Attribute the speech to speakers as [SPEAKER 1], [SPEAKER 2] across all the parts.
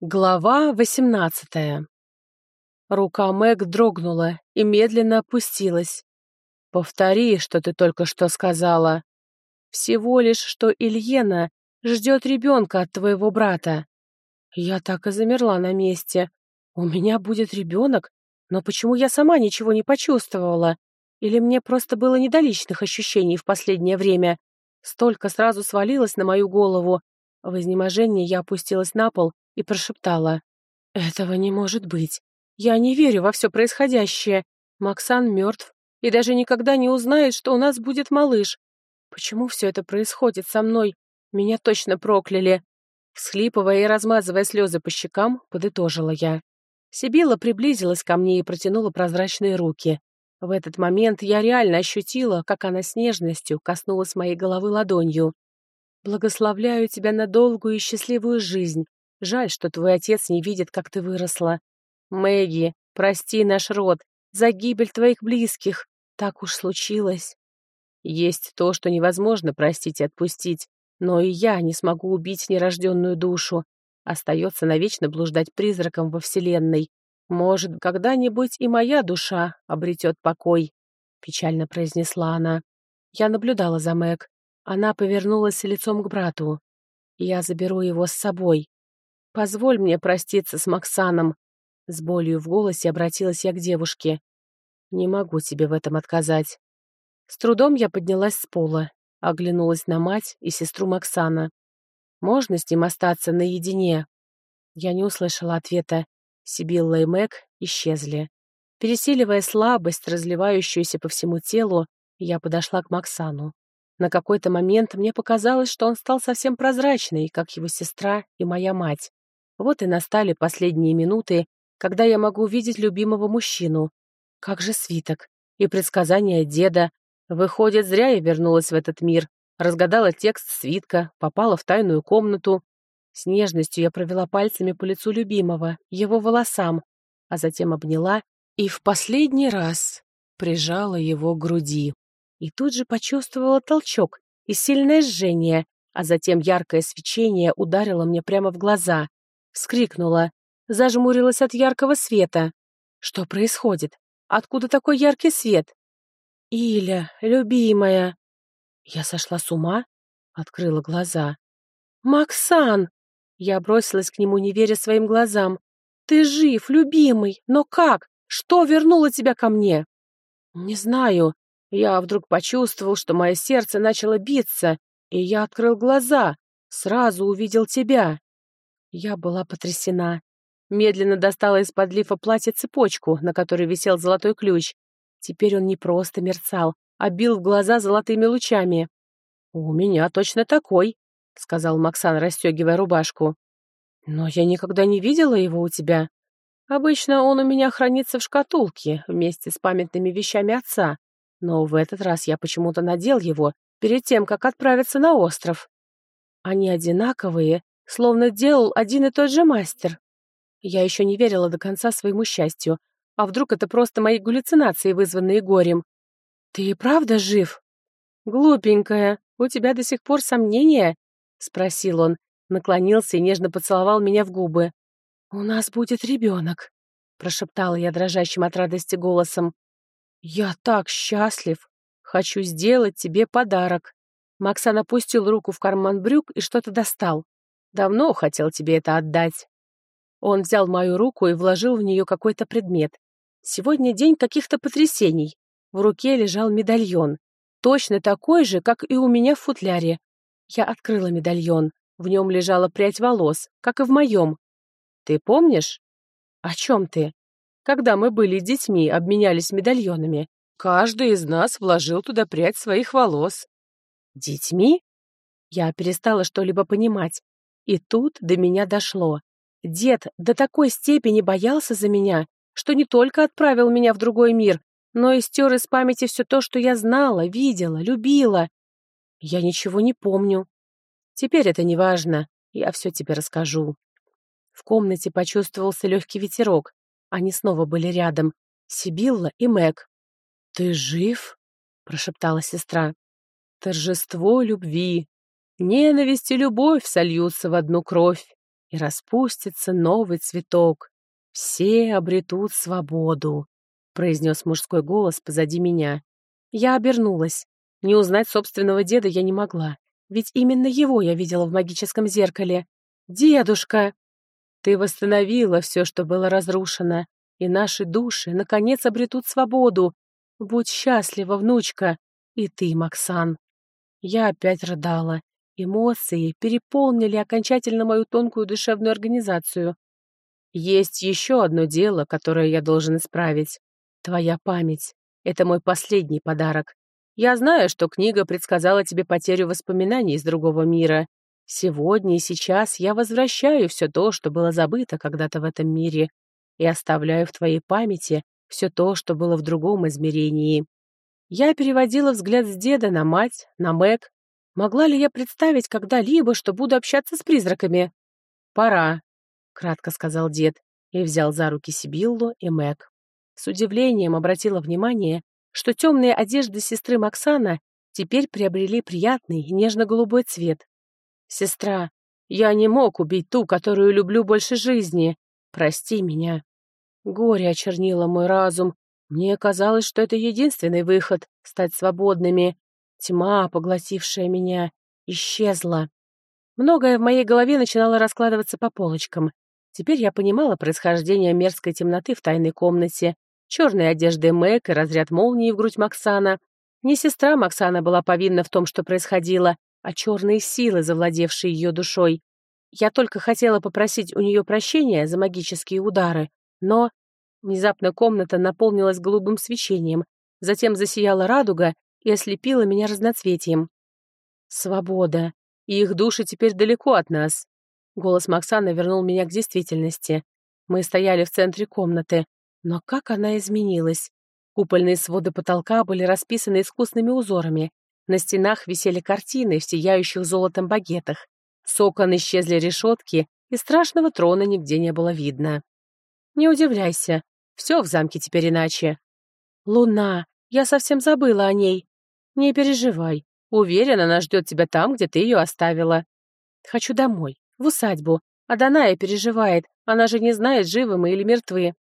[SPEAKER 1] Глава восемнадцатая. Рука Мэг дрогнула и медленно опустилась. «Повтори, что ты только что сказала. Всего лишь, что Ильена ждет ребенка от твоего брата». Я так и замерла на месте. У меня будет ребенок? Но почему я сама ничего не почувствовала? Или мне просто было не до личных ощущений в последнее время? Столько сразу свалилось на мою голову. В изнеможении я опустилась на пол и прошептала. «Этого не может быть. Я не верю во все происходящее. Максан мертв и даже никогда не узнает, что у нас будет малыш. Почему все это происходит со мной? Меня точно прокляли». Всхлипывая и размазывая слезы по щекам, подытожила я. Сибила приблизилась ко мне и протянула прозрачные руки. В этот момент я реально ощутила, как она с нежностью коснулась моей головы ладонью. «Благословляю тебя на долгую и счастливую жизнь. Жаль, что твой отец не видит, как ты выросла. Мэгги, прости наш род за гибель твоих близких. Так уж случилось. Есть то, что невозможно простить и отпустить, но и я не смогу убить нерожденную душу. Остается навечно блуждать призраком во Вселенной. Может, когда-нибудь и моя душа обретет покой, — печально произнесла она. Я наблюдала за Мэг. Она повернулась лицом к брату. Я заберу его с собой. Позволь мне проститься с Максаном. С болью в голосе обратилась я к девушке. Не могу тебе в этом отказать. С трудом я поднялась с пола, оглянулась на мать и сестру Максана. Можно с ним остаться наедине? Я не услышала ответа. Сибилла и Мэг исчезли. Пересиливая слабость, разливающуюся по всему телу, я подошла к Максану. На какой-то момент мне показалось, что он стал совсем прозрачный, как его сестра и моя мать. Вот и настали последние минуты, когда я могу увидеть любимого мужчину. Как же свиток. И предсказание деда. Выходит, зря я вернулась в этот мир. Разгадала текст свитка, попала в тайную комнату. С нежностью я провела пальцами по лицу любимого, его волосам, а затем обняла и в последний раз прижала его к груди. И тут же почувствовала толчок и сильное жжение, а затем яркое свечение ударило мне прямо в глаза. Вскрикнула, зажмурилась от яркого света. Что происходит? Откуда такой яркий свет? Иля, любимая. Я сошла с ума? Открыла глаза. Максан! Я бросилась к нему, не веря своим глазам. Ты жив, любимый, но как? Что вернуло тебя ко мне? Не знаю. Я вдруг почувствовал, что мое сердце начало биться, и я открыл глаза, сразу увидел тебя. Я была потрясена. Медленно достала из-под лифа платья цепочку, на которой висел золотой ключ. Теперь он не просто мерцал, а бил в глаза золотыми лучами. «У меня точно такой», — сказал Максан, расстегивая рубашку. «Но я никогда не видела его у тебя. Обычно он у меня хранится в шкатулке вместе с памятными вещами отца, но в этот раз я почему-то надел его перед тем, как отправиться на остров. Они одинаковые, словно делал один и тот же мастер. Я еще не верила до конца своему счастью. А вдруг это просто мои галлюцинации, вызванные горем? «Ты и правда жив?» «Глупенькая, у тебя до сих пор сомнения?» — спросил он, наклонился и нежно поцеловал меня в губы. «У нас будет ребенок», — прошептала я дрожащим от радости голосом. «Я так счастлив! Хочу сделать тебе подарок!» Максан опустил руку в карман брюк и что-то достал. Давно хотел тебе это отдать». Он взял мою руку и вложил в нее какой-то предмет. Сегодня день каких-то потрясений. В руке лежал медальон. Точно такой же, как и у меня в футляре. Я открыла медальон. В нем лежала прядь волос, как и в моем. Ты помнишь? О чем ты? Когда мы были детьми, обменялись медальонами. Каждый из нас вложил туда прядь своих волос. Детьми? Я перестала что-либо понимать. И тут до меня дошло. Дед до такой степени боялся за меня, что не только отправил меня в другой мир, но и стер из памяти все то, что я знала, видела, любила. Я ничего не помню. Теперь это не важно, я все тебе расскажу. В комнате почувствовался легкий ветерок. Они снова были рядом. Сибилла и Мэг. «Ты жив?» — прошептала сестра. «Торжество любви, Ненависть и любовь сольются в одну кровь. и распустится новый цветок. Все обретут свободу», — произнес мужской голос позади меня. Я обернулась. Не узнать собственного деда я не могла, ведь именно его я видела в магическом зеркале. «Дедушка!» «Ты восстановила все, что было разрушено, и наши души, наконец, обретут свободу. Будь счастлива, внучка, и ты, Максан». Я опять рыдала. Эмоции переполнили окончательно мою тонкую душевную организацию. Есть еще одно дело, которое я должен исправить. Твоя память. Это мой последний подарок. Я знаю, что книга предсказала тебе потерю воспоминаний из другого мира. Сегодня и сейчас я возвращаю все то, что было забыто когда-то в этом мире, и оставляю в твоей памяти все то, что было в другом измерении. Я переводила взгляд с деда на мать, на Мэг. Могла ли я представить когда-либо, что буду общаться с призраками? «Пора», — кратко сказал дед и взял за руки Сибиллу и Мэг. С удивлением обратила внимание, что темные одежды сестры Максана теперь приобрели приятный нежно-голубой цвет. «Сестра, я не мог убить ту, которую люблю больше жизни. Прости меня». Горе очернило мой разум, мне казалось, что это единственный выход — стать свободными. Тьма, поглотившая меня, исчезла. Многое в моей голове начинало раскладываться по полочкам. Теперь я понимала происхождение мерзкой темноты в тайной комнате, черные одежды Мэг и разряд молнии в грудь Максана. Не сестра Максана была повинна в том, что происходило, а черные силы, завладевшие ее душой. Я только хотела попросить у нее прощения за магические удары, но Внезапно комната наполнилась голубым свечением, затем засияла радуга и ослепила меня разноцветием. «Свобода! И их души теперь далеко от нас!» Голос Максана вернул меня к действительности. Мы стояли в центре комнаты, но как она изменилась! Купольные своды потолка были расписаны искусными узорами. На стенах висели картины в сияющих золотом багетах. С окон исчезли решетки, и страшного трона нигде не было видно. Не удивляйся, все в замке теперь иначе. Луна, я совсем забыла о ней. Не переживай. Уверена, она ждет тебя там, где ты ее оставила. Хочу домой, в усадьбу. А Даная переживает, она же не знает, живы мы или мертвы.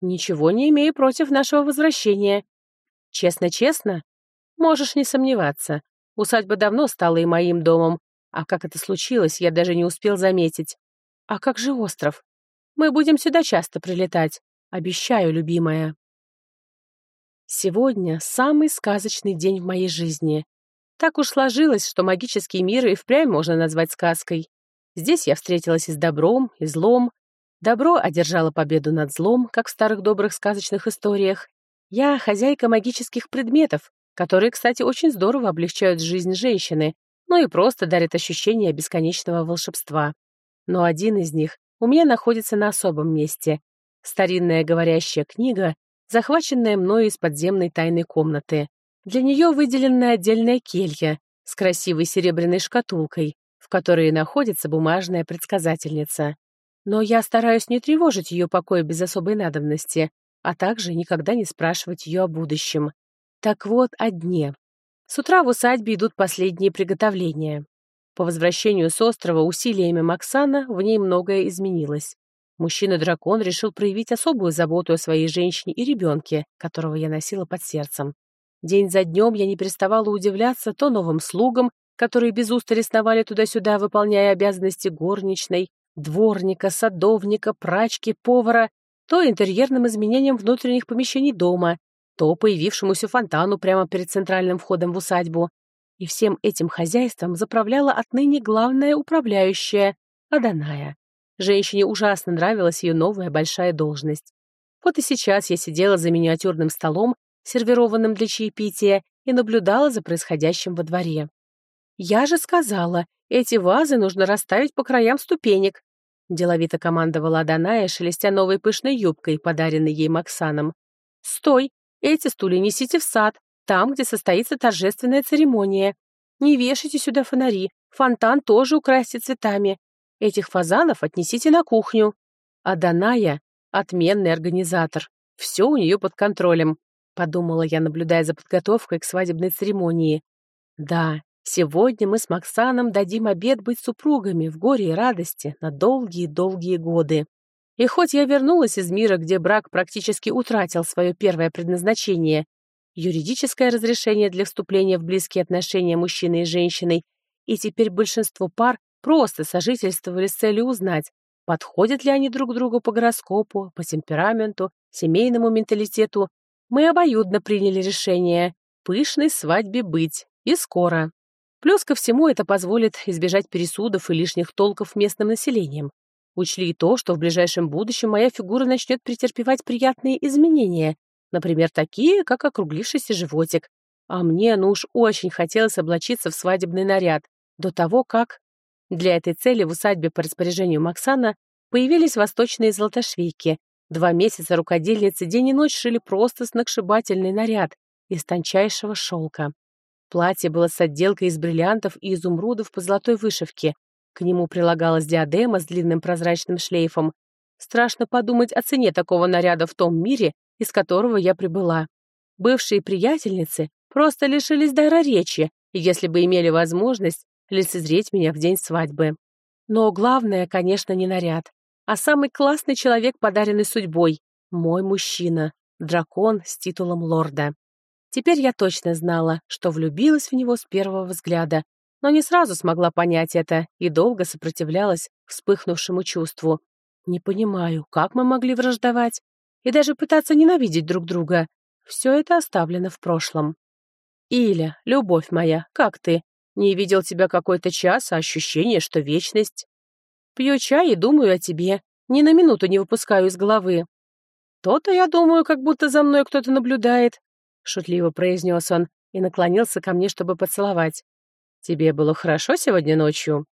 [SPEAKER 1] Ничего не имею против нашего возвращения. Честно-честно? Можешь не сомневаться. Усадьба давно стала и моим домом. А как это случилось, я даже не успел заметить. А как же остров? Мы будем сюда часто прилетать. Обещаю, любимая. Сегодня самый сказочный день в моей жизни. Так уж сложилось, что магический мир и впрямь можно назвать сказкой. Здесь я встретилась и с добром, и злом. Добро одержало победу над злом, как в старых добрых сказочных историях. Я хозяйка магических предметов, которые, кстати, очень здорово облегчают жизнь женщины, ну и просто дарят ощущение бесконечного волшебства. Но один из них у меня находится на особом месте. Старинная говорящая книга, захваченная мною из подземной тайной комнаты. Для нее выделена отдельная келья с красивой серебряной шкатулкой, в которой находится бумажная предсказательница. Но я стараюсь не тревожить ее покой без особой надобности, а также никогда не спрашивать ее о будущем. Так вот, о дне. С утра в усадьбе идут последние приготовления. По возвращению с острова усилиями Максана в ней многое изменилось. Мужчина-дракон решил проявить особую заботу о своей женщине и ребенке, которого я носила под сердцем. День за днем я не переставала удивляться то новым слугам, которые без устали сновали туда-сюда, выполняя обязанности горничной, дворника, садовника, прачки, повара, то интерьерным изменениям внутренних помещений дома, то появившемуся фонтану прямо перед центральным входом в усадьбу. И всем этим хозяйством заправляла отныне главная управляющая Аданая. Женщине ужасно нравилась ее новая большая должность. Вот и сейчас я сидела за миниатюрным столом, сервированным для чаепития, и наблюдала за происходящим во дворе. «Я же сказала, эти вазы нужно расставить по краям ступенек», деловито командовала Аданая, шелестя новой пышной юбкой, подаренной ей Максаном. «Стой! Эти стулья несите в сад, там, где состоится торжественная церемония. Не вешайте сюда фонари, фонтан тоже украсьте цветами. Этих фазанов отнесите на кухню. А Даная — отменный организатор. Все у нее под контролем, подумала я, наблюдая за подготовкой к свадебной церемонии. Да, Сегодня мы с Максаном дадим обед быть супругами в горе и радости на долгие-долгие годы. И хоть я вернулась из мира, где брак практически утратил свое первое предназначение, юридическое разрешение для вступления в близкие отношения мужчины и женщины, и теперь большинство пар просто сожительствовали с целью узнать, подходят ли они друг другу по гороскопу, по темпераменту, семейному менталитету, мы обоюдно приняли решение пышной свадьбе быть, и скоро. Плюс ко всему это позволит избежать пересудов и лишних толков местным населением. Учли и то, что в ближайшем будущем моя фигура начнет претерпевать приятные изменения, например, такие, как округлившийся животик. А мне, ну уж очень хотелось облачиться в свадебный наряд, до того, как... Для этой цели в усадьбе по распоряжению Максана появились восточные золотошвейки. Два месяца рукодельницы день и ночь шили просто сногсшибательный наряд из тончайшего шелка. Платье было с отделкой из бриллиантов и изумрудов по золотой вышивке. К нему прилагалась диадема с длинным прозрачным шлейфом. Страшно подумать о цене такого наряда в том мире, из которого я прибыла. Бывшие приятельницы просто лишились дара речи, если бы имели возможность лицезреть меня в день свадьбы. Но главное, конечно, не наряд, а самый классный человек, подаренный судьбой — мой мужчина, дракон с титулом лорда. Теперь я точно знала, что влюбилась в него с первого взгляда, но не сразу смогла понять это и долго сопротивлялась вспыхнувшему чувству. Не понимаю, как мы могли враждовать и даже пытаться ненавидеть друг друга. Все это оставлено в прошлом. Иля, любовь моя, как ты? Не видел тебя какой-то час, а ощущение, что вечность. Пью чай и думаю о тебе. Ни на минуту не выпускаю из головы. То-то я думаю, как будто за мной кто-то наблюдает шутливо произнес он и наклонился ко мне, чтобы поцеловать. «Тебе было хорошо сегодня ночью?»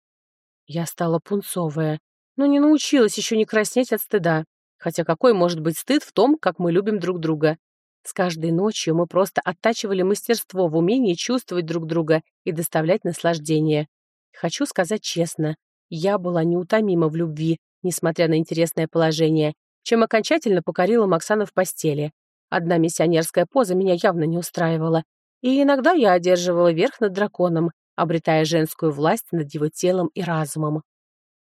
[SPEAKER 1] Я стала пунцовая, но не научилась еще не краснеть от стыда. Хотя какой может быть стыд в том, как мы любим друг друга? С каждой ночью мы просто оттачивали мастерство в умении чувствовать друг друга и доставлять наслаждение. Хочу сказать честно, я была неутомима в любви, несмотря на интересное положение, чем окончательно покорила Максана в постели. Одна миссионерская поза меня явно не устраивала, и иногда я одерживала верх над драконом, обретая женскую власть над его телом и разумом.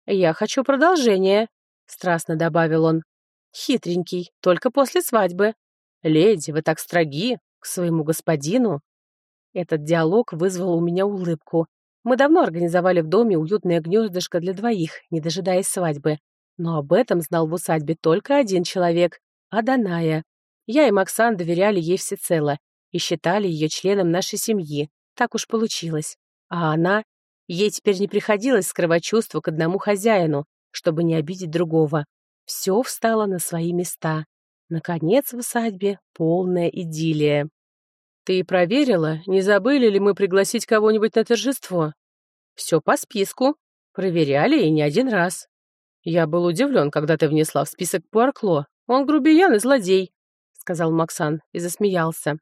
[SPEAKER 1] «Я хочу продолжения», — страстно добавил он. «Хитренький, только после свадьбы. Леди, вы так строги к своему господину». Этот диалог вызвал у меня улыбку. Мы давно организовали в доме уютное гнездышко для двоих, не дожидаясь свадьбы. Но об этом знал в усадьбе только один человек — Аданая. Я и Максан доверяли ей всецело и считали ее членом нашей семьи. Так уж получилось. А она... Ей теперь не приходилось скрывать чувства к одному хозяину, чтобы не обидеть другого. Все встало на свои места. Наконец в усадьбе полная идиллия. «Ты проверила, не забыли ли мы пригласить кого-нибудь на торжество?» «Все по списку. Проверяли и не один раз. Я был удивлен, когда ты внесла в список Пуаркло. Он грубиян и злодей сказал Максан и засмеялся.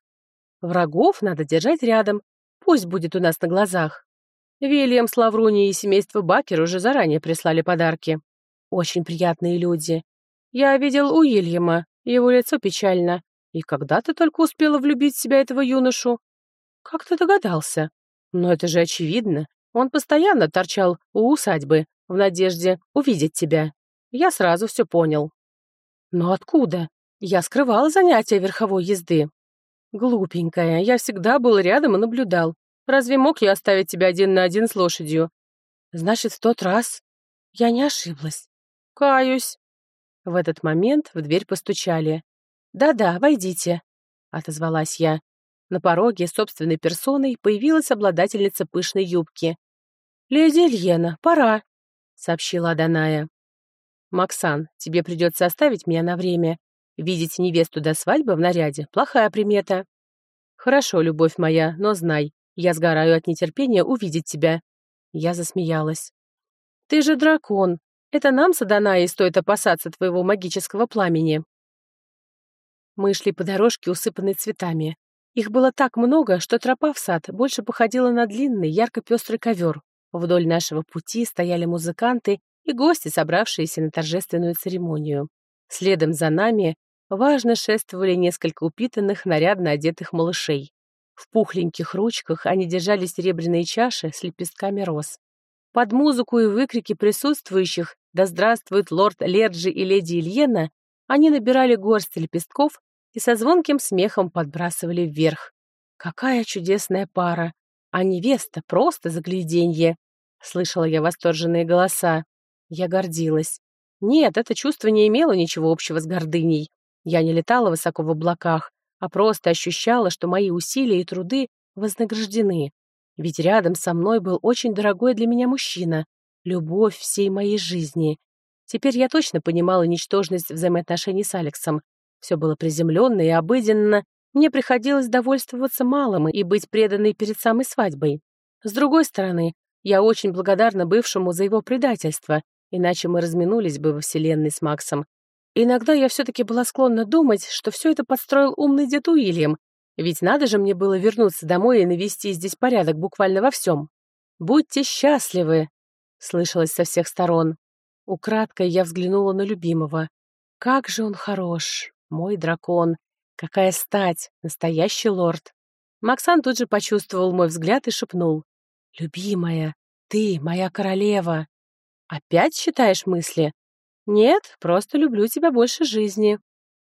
[SPEAKER 1] «Врагов надо держать рядом. Пусть будет у нас на глазах. Вильям с Лавруни и семейство Бакер уже заранее прислали подарки. Очень приятные люди. Я видел у Уильяма, его лицо печально. И когда ты только успела влюбить в себя этого юношу? Как ты догадался? Но это же очевидно. Он постоянно торчал у усадьбы, в надежде увидеть тебя. Я сразу все понял. Но откуда? Я скрывала занятия верховой езды. Глупенькая, я всегда был рядом и наблюдал. Разве мог я оставить тебя один на один с лошадью? Значит, в тот раз я не ошиблась. Каюсь. В этот момент в дверь постучали. «Да-да, войдите», — отозвалась я. На пороге собственной персоной появилась обладательница пышной юбки. «Леди Ильена, пора», — сообщила Аданая. «Максан, тебе придется оставить меня на время. Видеть невесту до свадьбы в наряде — плохая примета. Хорошо, любовь моя, но знай, я сгораю от нетерпения увидеть тебя. Я засмеялась. Ты же дракон. Это нам с Адонаей стоит опасаться твоего магического пламени. Мы шли по дорожке, усыпанной цветами. Их было так много, что тропа в сад больше походила на длинный, ярко-пестрый ковер. Вдоль нашего пути стояли музыканты и гости, собравшиеся на торжественную церемонию. Следом за нами важно шествовали несколько упитанных, нарядно одетых малышей. В пухленьких ручках они держали серебряные чаши с лепестками роз. Под музыку и выкрики присутствующих «Да здравствует лорд Лерджи и леди Ильена!» они набирали горсть лепестков и со звонким смехом подбрасывали вверх. Какая чудесная пара! А невеста просто загляденье! Слышала я восторженные голоса. Я гордилась. Нет, это чувство не имело ничего общего с гордыней. Я не летала высоко в облаках, а просто ощущала, что мои усилия и труды вознаграждены. Ведь рядом со мной был очень дорогой для меня мужчина, любовь всей моей жизни. Теперь я точно понимала ничтожность взаимоотношений с Алексом. Все было приземленно и обыденно, мне приходилось довольствоваться малым и быть преданной перед самой свадьбой. С другой стороны, я очень благодарна бывшему за его предательство, иначе мы разминулись бы во вселенной с Максом. Иногда я все-таки была склонна думать, что все это подстроил умный дед Уильям, ведь надо же мне было вернуться домой и навести здесь порядок буквально во всем. «Будьте счастливы!» — слышалось со всех сторон. Украдкой я взглянула на любимого. Как же он хорош, мой дракон. Какая стать, настоящий лорд. Максан тут же почувствовал мой взгляд и шепнул. «Любимая, ты моя королева». «Опять считаешь мысли?» «Нет, просто люблю тебя больше жизни».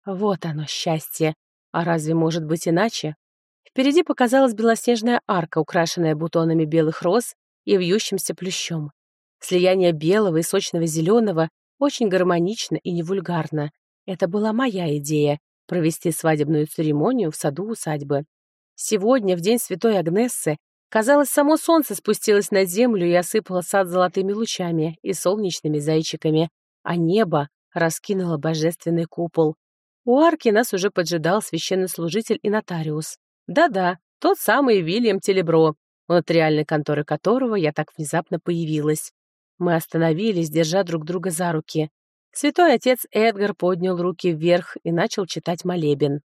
[SPEAKER 1] Вот оно, счастье. А разве может быть иначе? Впереди показалась белоснежная арка, украшенная бутонами белых роз и вьющимся плющом. Слияние белого и сочного зеленого очень гармонично и не вульгарно. Это была моя идея — провести свадебную церемонию в саду усадьбы. Сегодня, в день святой Агнессы, казалось, само солнце спустилось на землю и осыпало сад золотыми лучами и солнечными зайчиками, а небо раскинуло божественный купол. У арки нас уже поджидал священнослужитель и нотариус. Да-да, тот самый Вильям Телебро, у нотариальной конторы которого я так внезапно появилась. Мы остановились, держа друг друга за руки. Святой отец Эдгар поднял руки вверх и начал читать молебен.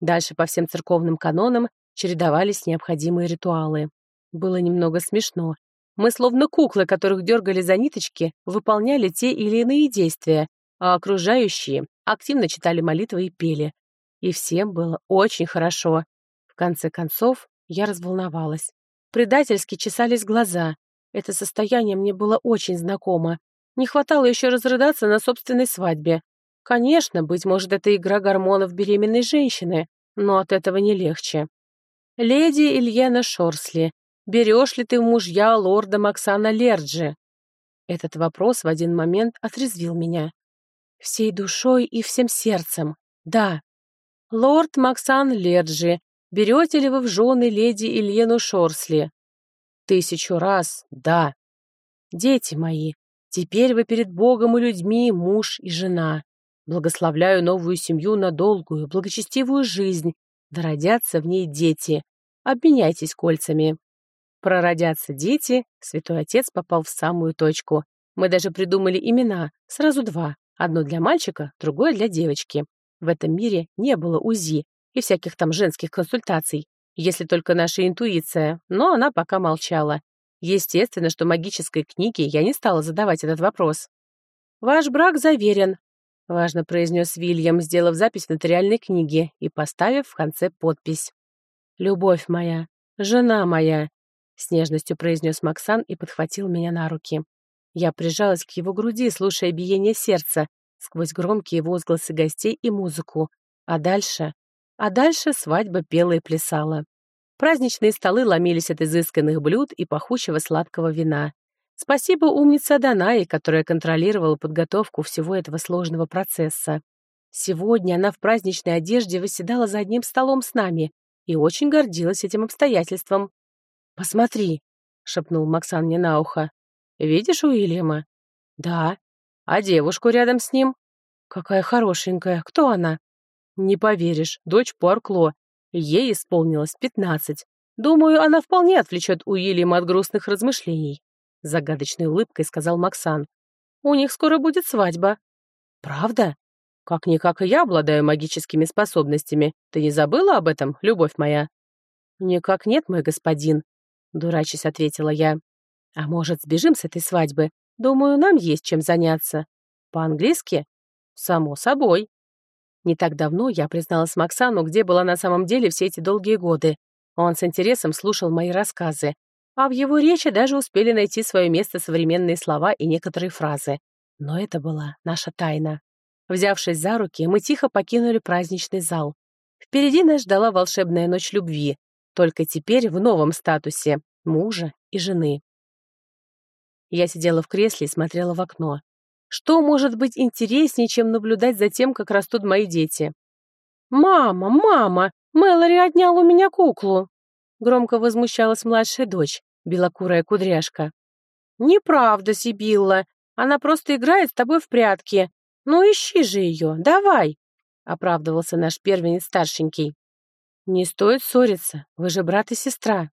[SPEAKER 1] Дальше по всем церковным канонам чередовались необходимые ритуалы. Было немного смешно, мы, словно куклы, которых дергали за ниточки, выполняли те или иные действия, а окружающие активно читали молитвы и пели. И всем было очень хорошо. В конце концов, я разволновалась. Предательски чесались глаза. Это состояние мне было очень знакомо. Не хватало еще разрыдаться на собственной свадьбе. Конечно, быть может, это игра гормонов беременной женщины, но от этого не легче. Леди Ильена Шорсли, берешь ли ты мужья лорда Максана Лерджи?» Этот вопрос в один момент отрезвил меня. Всей душой и всем сердцем. Да. «Лорд Максан Лерджи, берете ли вы в жены леди Ильену Шорсли?» «Тысячу раз, да». «Дети мои, теперь вы перед Богом и людьми муж и жена. Благословляю новую семью на долгую, благочестивую жизнь, да родятся в ней дети. Обменяйтесь кольцами». Прородятся дети, святой отец попал в самую точку. Мы даже придумали имена, сразу два. Одно для мальчика, другое для девочки. В этом мире не было УЗИ и всяких там женских консультаций, если только наша интуиция, но она пока молчала. Естественно, что магической книге я не стала задавать этот вопрос. «Ваш брак заверен», — важно произнес Вильям, сделав запись в нотариальной книге и поставив в конце подпись. «Любовь моя, жена моя, с нежностью произнес Максан и подхватил меня на руки. Я прижалась к его груди, слушая биение сердца, сквозь громкие возгласы гостей и музыку. А дальше? А дальше свадьба пела и плясала. Праздничные столы ломились от изысканных блюд и пахучего сладкого вина. Спасибо умнице Адонае, которая контролировала подготовку всего этого сложного процесса. Сегодня она в праздничной одежде восседала за одним столом с нами и очень гордилась этим обстоятельством. «Посмотри», — шепнул Максан мне на ухо. «Видишь Уильяма?» «Да». «А девушку рядом с ним?» «Какая хорошенькая. Кто она?» «Не поверишь, дочь Пуаркло. Ей исполнилось пятнадцать. Думаю, она вполне отвлечет Уильяма от грустных размышлений», — загадочной улыбкой сказал Максан. «У них скоро будет свадьба». «Правда?» «Как-никак и я обладаю магическими способностями. Ты не забыла об этом, любовь моя?» «Никак нет, мой господин», — дурачись ответила я. «А может, сбежим с этой свадьбы? Думаю, нам есть чем заняться. По-английски? Само собой». Не так давно я призналась Максану, где была на самом деле все эти долгие годы. Он с интересом слушал мои рассказы, а в его речи даже успели найти свое место современные слова и некоторые фразы. Но это была наша тайна. Взявшись за руки, мы тихо покинули праздничный зал. Впереди нас ждала волшебная ночь любви, только теперь в новом статусе мужа и жены. Я сидела в кресле и смотрела в окно. Что может быть интереснее, чем наблюдать за тем, как растут мои дети? «Мама, мама, Мэлори отнял у меня куклу!» Громко возмущалась младшая дочь, белокурая кудряшка. «Неправда, Сибилла. Она просто играет с тобой в прятки. Ну, ищи же ее, давай!» оправдывался наш первенец старшенький. «Не стоит ссориться, вы же брат и сестра».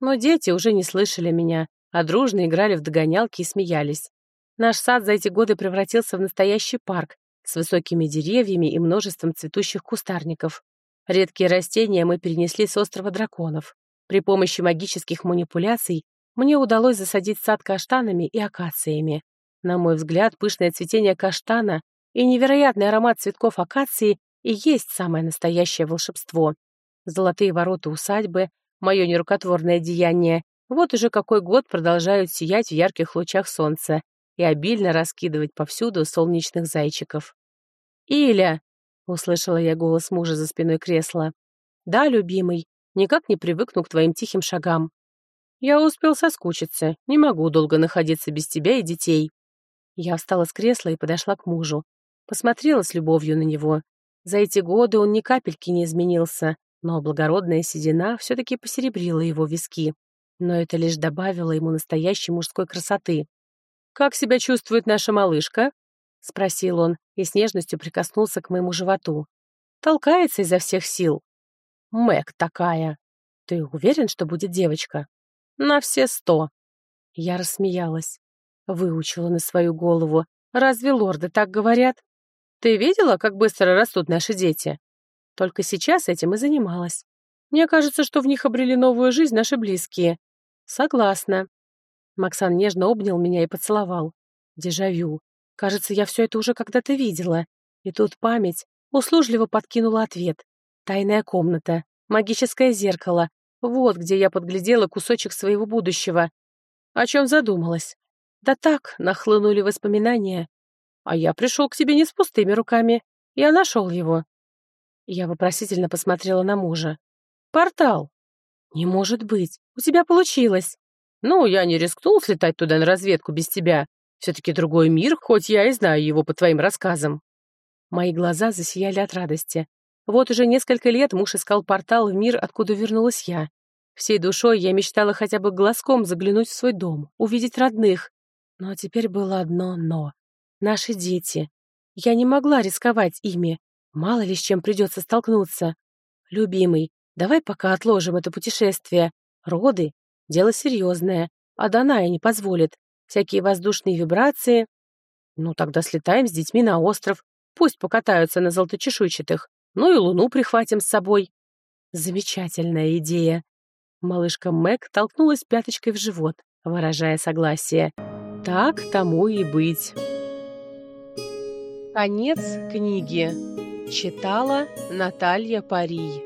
[SPEAKER 1] Но дети уже не слышали меня, а дружно играли в догонялки и смеялись. Наш сад за эти годы превратился в настоящий парк с высокими деревьями и множеством цветущих кустарников. Редкие растения мы перенесли с острова драконов. При помощи магических манипуляций мне удалось засадить сад каштанами и акациями. На мой взгляд, пышное цветение каштана и невероятный аромат цветков акации и есть самое настоящее волшебство. Золотые ворота усадьбы, мое нерукотворное деяние, вот уже какой год продолжают сиять в ярких лучах солнца и обильно раскидывать повсюду солнечных зайчиков. «Иля!» — услышала я голос мужа за спиной кресла. «Да, любимый, никак не привыкну к твоим тихим шагам. Я успел соскучиться, не могу долго находиться без тебя и детей». Я встала с кресла и подошла к мужу. Посмотрела с любовью на него. За эти годы он ни капельки не изменился, но благородная седина все-таки посеребрила его виски но это лишь добавило ему настоящей мужской красоты. «Как себя чувствует наша малышка?» — спросил он и с нежностью прикоснулся к моему животу. «Толкается изо всех сил». «Мэг такая. Ты уверен, что будет девочка?» «На все сто». Я рассмеялась. Выучила на свою голову. «Разве лорды так говорят?» «Ты видела, как быстро растут наши дети?» Только сейчас этим и занималась. Мне кажется, что в них обрели новую жизнь наши близкие. Согласна. Максан нежно обнял меня и поцеловал. Дежавю. Кажется, я все это уже когда-то видела. И тут память услужливо подкинула ответ. Тайная комната, магическое зеркало. Вот где я подглядела кусочек своего будущего. О чем задумалась? Да так, нахлынули воспоминания. А я пришел к тебе не с пустыми руками. Я нашел его. Я вопросительно посмотрела на мужа. «Портал!» «Не может быть! У тебя получилось!» «Ну, я не рискнул слетать туда на разведку без тебя. Все-таки другой мир, хоть я и знаю его по твоим рассказам». Мои глаза засияли от радости. Вот уже несколько лет муж искал портал в мир, откуда вернулась я. Всей душой я мечтала хотя бы глазком заглянуть в свой дом, увидеть родных. Но теперь было одно «но». Наши дети. Я не могла рисковать ими. Мало ли с чем придется столкнуться. Любимый, Давай пока отложим это путешествие. Роды — дело серьезное, а Даная не позволит. Всякие воздушные вибрации. Ну, тогда слетаем с детьми на остров. Пусть покатаются на золоточешуйчатых. Ну и луну прихватим с собой. Замечательная идея. Малышка Мэг толкнулась пяточкой в живот, выражая согласие. Так тому и быть. Конец книги. Читала Наталья Парий.